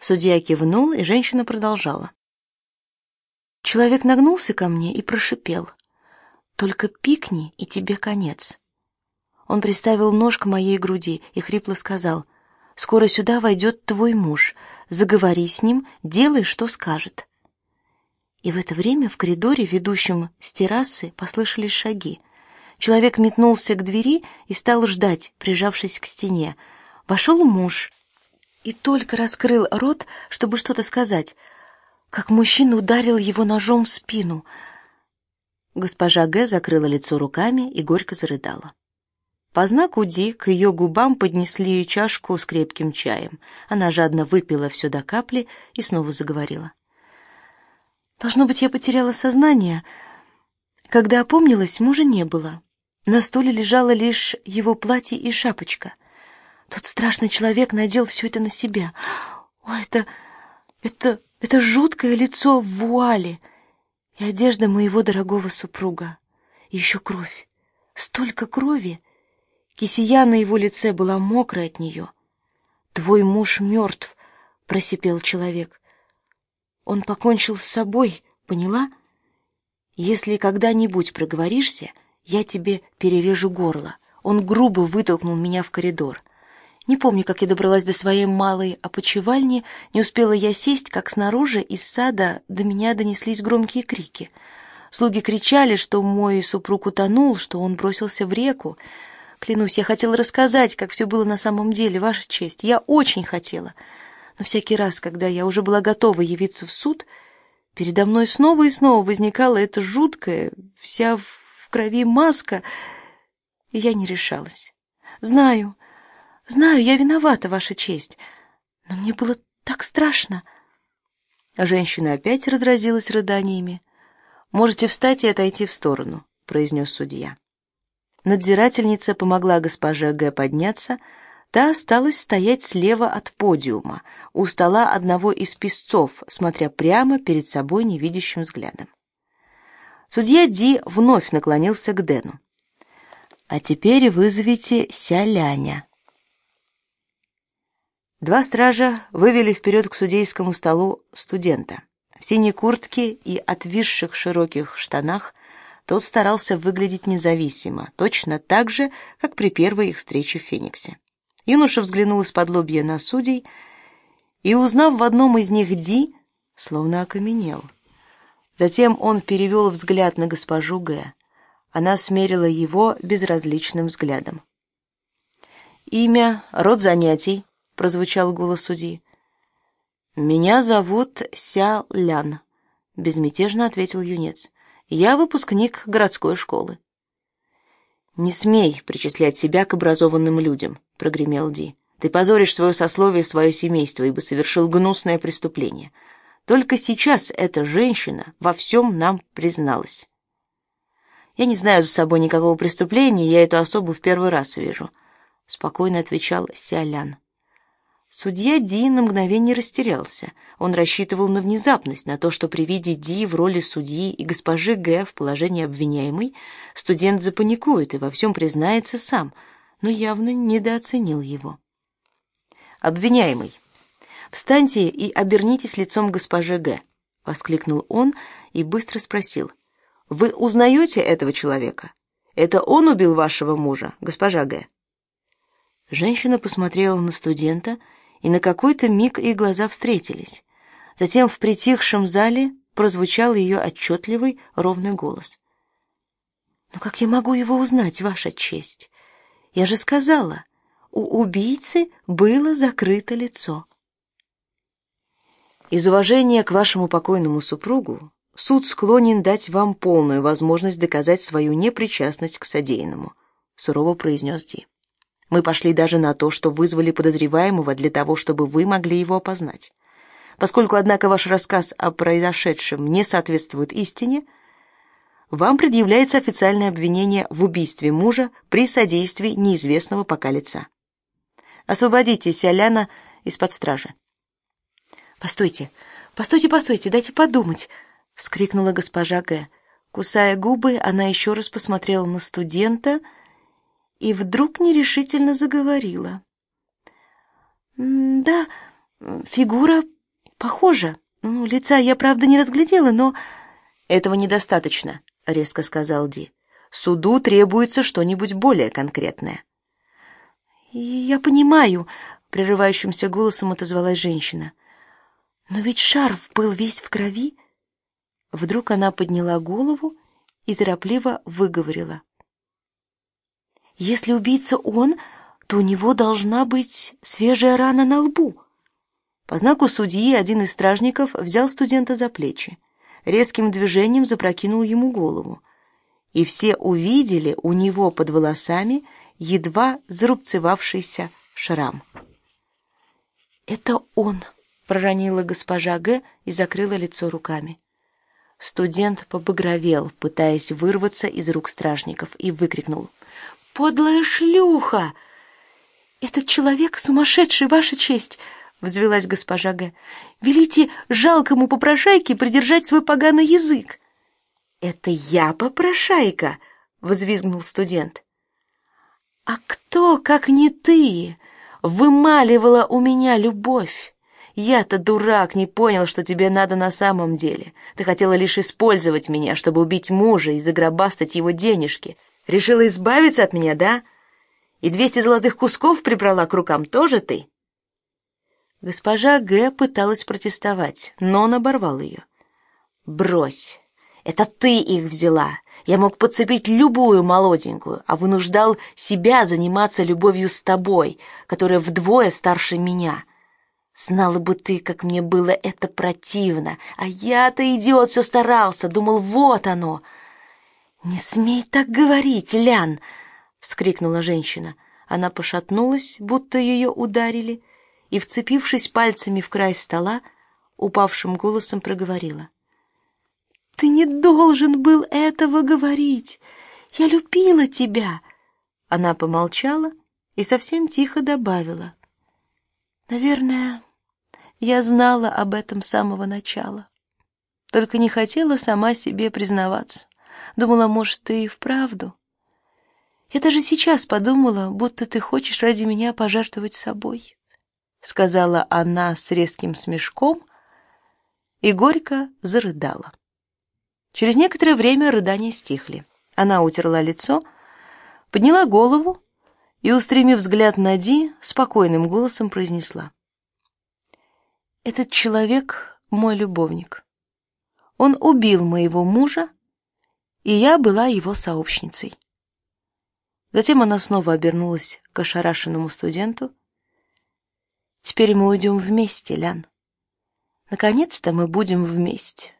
Судья кивнул, и женщина продолжала. Человек нагнулся ко мне и прошипел. «Только пикни, и тебе конец». Он приставил нож к моей груди и хрипло сказал. «Скоро сюда войдет твой муж. Заговори с ним, делай, что скажет». И в это время в коридоре, ведущем с террасы, послышались шаги. Человек метнулся к двери и стал ждать, прижавшись к стене. Вошел муж и только раскрыл рот, чтобы что-то сказать, как мужчина ударил его ножом в спину. Госпожа Г. закрыла лицо руками и горько зарыдала. По знаку Ди к ее губам поднесли чашку с крепким чаем. Она жадно выпила все до капли и снова заговорила. «Должно быть, я потеряла сознание. Когда опомнилась, мужа не было. На стуле лежало лишь его платье и шапочка. Тот страшный человек надел все это на себя. О, это... это... это жуткое лицо в вуале и одежда моего дорогого супруга. И еще кровь. Столько крови. Кисия на его лице была мокрая от нее. «Твой муж мертв», — просипел человек. «Он покончил с собой, поняла? Если когда-нибудь проговоришься, я тебе перережу горло». Он грубо вытолкнул меня в коридор. Не помню, как я добралась до своей малой опочивальни, не успела я сесть, как снаружи из сада до меня донеслись громкие крики. Слуги кричали, что мой супруг утонул, что он бросился в реку. Клянусь, я хотела рассказать, как все было на самом деле, Ваша честь. Я очень хотела. Но всякий раз, когда я уже была готова явиться в суд, передо мной снова и снова возникала эта жуткая, вся в крови маска, и я не решалась. Знаю, Знаю, я виновата, Ваша честь, но мне было так страшно. Женщина опять разразилась рыданиями. Можете встать и отойти в сторону, произнес судья. Надзирательница помогла госпоже Г подняться, та осталась стоять слева от подиума, у стола одного из писцов, смотря прямо перед собой невидящим взглядом. Судья Ди вновь наклонился к Дэну. А теперь вызовите Сяляня. Два стража вывели вперед к судейскому столу студента. В синей куртке и отвисших широких штанах тот старался выглядеть независимо, точно так же, как при первой их встрече в Фениксе. Юноша взглянул из-под лобья на судей и, узнав в одном из них Ди, словно окаменел. Затем он перевел взгляд на госпожу Г. Она смерила его безразличным взглядом. Имя, род занятий, прозвучал голос судьи. Меня зовут Ся Лян, безмятежно ответил юнец. Я выпускник городской школы. Не смей причислять себя к образованным людям, прогремел Ди. Ты позоришь свое сословие, свое семейство, ибо совершил гнусное преступление. Только сейчас эта женщина во всем нам призналась. Я не знаю за собой никакого преступления, я эту особу в первый раз вижу, спокойно отвечал Сялян. Судья Ди на мгновение растерялся. Он рассчитывал на внезапность, на то, что при виде Ди в роли судьи и госпожи Г в положении обвиняемой студент запаникует и во всем признается сам, но явно недооценил его. Обвиняемый, встаньте и обернитесь лицом к госпоже Г, воскликнул он и быстро спросил: Вы узнаете этого человека? Это он убил вашего мужа, госпожа Г. Женщина посмотрела на студента и на какой-то миг их глаза встретились. Затем в притихшем зале прозвучал ее отчетливый, ровный голос. «Но как я могу его узнать, Ваша честь? Я же сказала, у убийцы было закрыто лицо». Из уважения к вашему покойному супругу суд склонен дать вам полную возможность доказать свою непричастность к содеянному, сурово произнес Ди. Мы пошли даже на то, что вызвали подозреваемого для того, чтобы вы могли его опознать. Поскольку, однако, ваш рассказ о произошедшем не соответствует истине, вам предъявляется официальное обвинение в убийстве мужа при содействии неизвестного пока лица. Освободите Сяляна из-под стражи. Постойте, постойте, постойте, дайте подумать, вскрикнула госпожа Г. Кусая губы, она еще раз посмотрела на студента и вдруг нерешительно заговорила. «Да, Фигура похожа. Ну, лица я, правда, не разглядела, но... Этого недостаточно, резко сказал Ди. Суду требуется что-нибудь более конкретное. Я понимаю, прерывающимся голосом отозвалась женщина. Но ведь шарф был весь в крови. Вдруг она подняла голову и торопливо выговорила: "Если убийца он, то у него должна быть свежая рана на лбу". По знаку судьи один из стражников взял студента за плечи, резким движением запрокинул ему голову, и все увидели у него под волосами едва зарубцевавшийся шрам. «Это он!» — проронила госпожа Г. и закрыла лицо руками. Студент побагровел, пытаясь вырваться из рук стражников, и выкрикнул. «Подлая шлюха! Этот человек сумасшедший, ваша честь!» — взвелась госпожа Г. «Велите жалкому попрошайке придержать свой поганый язык!» «Это я попрошайка!» — взвизгнул студент. «А кто, как не ты, вымаливала у меня любовь? Я-то дурак, не понял, что тебе надо на самом деле. Ты хотела лишь использовать меня, чтобы убить мужа и загробастать его денежки. Решила избавиться от меня, да? И двести золотых кусков прибрала к рукам тоже ты?» Госпожа Г. пыталась протестовать, но он оборвал ее. «Брось! Это ты их взяла! Я мог подцепить любую молоденькую, а вынуждал себя заниматься любовью с тобой, которая вдвое старше меня. Знала бы ты, как мне было это противно, а я-то, идиот, все старался, думал, вот оно!» «Не смей так говорить, Лян!» — вскрикнула женщина. Она пошатнулась, будто ее ударили, — и, вцепившись пальцами в край стола, упавшим голосом проговорила. «Ты не должен был этого говорить! Я любила тебя!» Она помолчала и совсем тихо добавила. «Наверное, я знала об этом с самого начала, только не хотела сама себе признаваться. Думала, может, ты и вправду. Я даже сейчас подумала, будто ты хочешь ради меня пожертвовать собой». — сказала она с резким смешком и горько зарыдала. Через некоторое время рыдания стихли. Она утерла лицо, подняла голову и, устремив взгляд на Ди, спокойным голосом произнесла. «Этот человек — мой любовник. Он убил моего мужа, и я была его сообщницей». Затем она снова обернулась к ошарашенному студенту Теперь мы уйдем вместе, Лян. Наконец-то мы будем вместе.